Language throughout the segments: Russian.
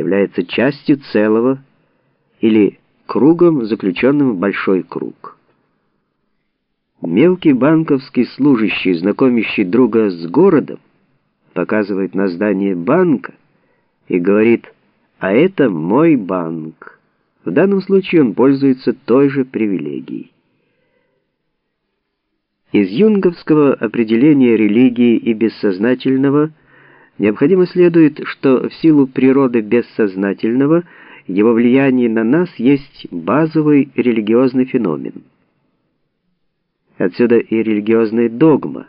является частью целого или кругом, заключенным в большой круг. Мелкий банковский служащий, знакомящий друга с городом, показывает на здание банка и говорит «А это мой банк». В данном случае он пользуется той же привилегией. Из юнговского определения религии и бессознательного необходимо следует, что в силу природы бессознательного его влияние на нас есть базовый религиозный феномен. Отсюда и религиозная догма,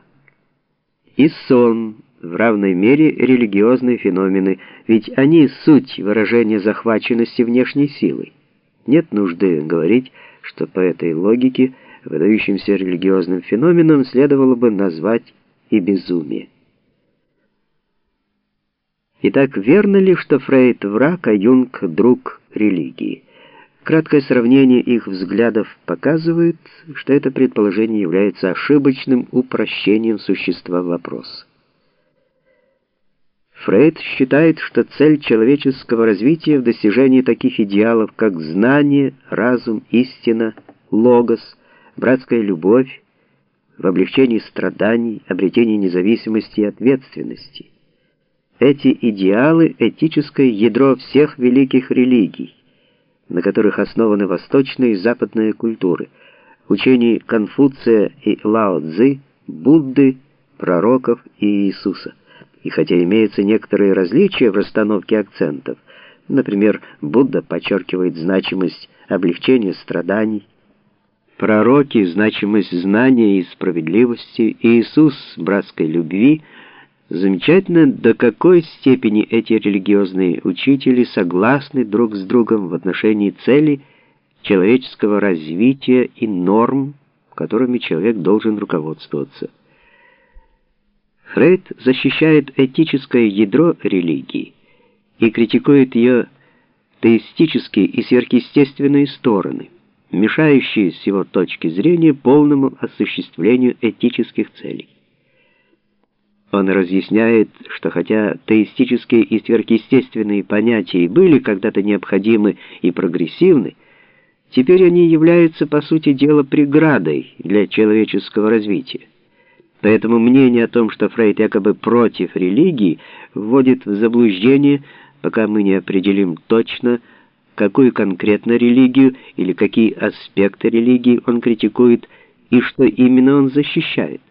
и сон в равной мере религиозные феномены, ведь они суть выражения захваченности внешней силой. Нет нужды говорить, что по этой логике – выдающимся религиозным феноменом следовало бы назвать и безумие. Итак, верно ли, что Фрейд враг, а Юнг друг религии? Краткое сравнение их взглядов показывает, что это предположение является ошибочным упрощением существа вопроса. Фрейд считает, что цель человеческого развития в достижении таких идеалов, как знание, разум, истина, логос – братская любовь, в облегчении страданий, обретении независимости и ответственности. Эти идеалы — этическое ядро всех великих религий, на которых основаны восточная и западная культуры, учений Конфуция и Лао Цзы, Будды, пророков и Иисуса. И хотя имеются некоторые различия в расстановке акцентов, например, Будда подчеркивает значимость облегчения страданий, Пророки, значимость знания и справедливости, Иисус, братской любви, замечательно, до какой степени эти религиозные учители согласны друг с другом в отношении цели человеческого развития и норм, которыми человек должен руководствоваться. Фрейд защищает этическое ядро религии и критикует ее теистические и сверхъестественные стороны мешающие с его точки зрения полному осуществлению этических целей. Он разъясняет, что хотя теистические и сверхъестественные понятия были когда-то необходимы и прогрессивны, теперь они являются, по сути дела, преградой для человеческого развития. Поэтому мнение о том, что Фрейд якобы против религии, вводит в заблуждение, пока мы не определим точно, какую конкретно религию или какие аспекты религии он критикует и что именно он защищает.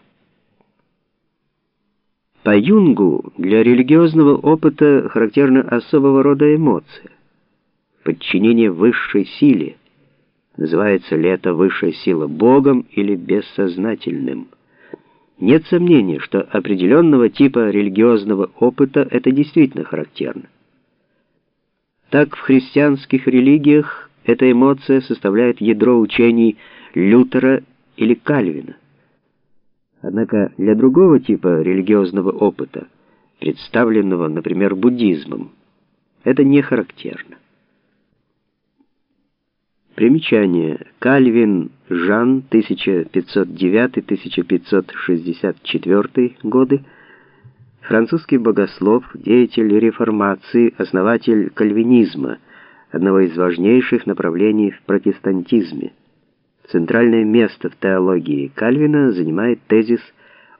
По Юнгу для религиозного опыта характерна особого рода эмоция – подчинение высшей силе. Называется ли это высшая сила Богом или бессознательным? Нет сомнения, что определенного типа религиозного опыта это действительно характерно. Так в христианских религиях эта эмоция составляет ядро учений Лютера или Кальвина. Однако для другого типа религиозного опыта, представленного, например, буддизмом, это не характерно. Примечание. Кальвин Жан, 1509-1564 годы, Французский богослов, деятель реформации, основатель кальвинизма, одного из важнейших направлений в протестантизме. Центральное место в теологии Кальвина занимает тезис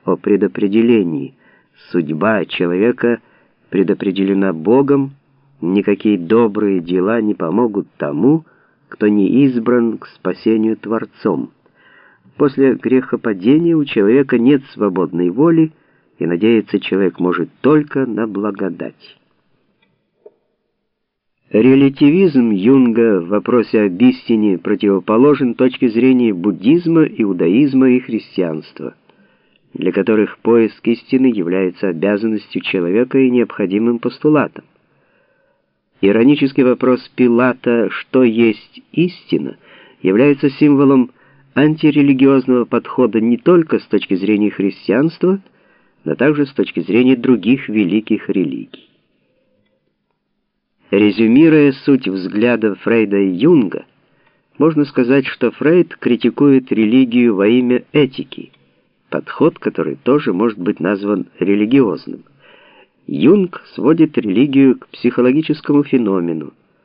о предопределении. Судьба человека предопределена Богом, никакие добрые дела не помогут тому, кто не избран к спасению Творцом. После грехопадения у человека нет свободной воли, и надеяться человек может только на благодать. Релятивизм Юнга в вопросе об истине противоположен точке зрения буддизма, иудаизма и христианства, для которых поиск истины является обязанностью человека и необходимым постулатом. Иронический вопрос Пилата «что есть истина?» является символом антирелигиозного подхода не только с точки зрения христианства, но также с точки зрения других великих религий. Резюмируя суть взгляда Фрейда и Юнга, можно сказать, что Фрейд критикует религию во имя этики, подход, который тоже может быть назван религиозным. Юнг сводит религию к психологическому феномену,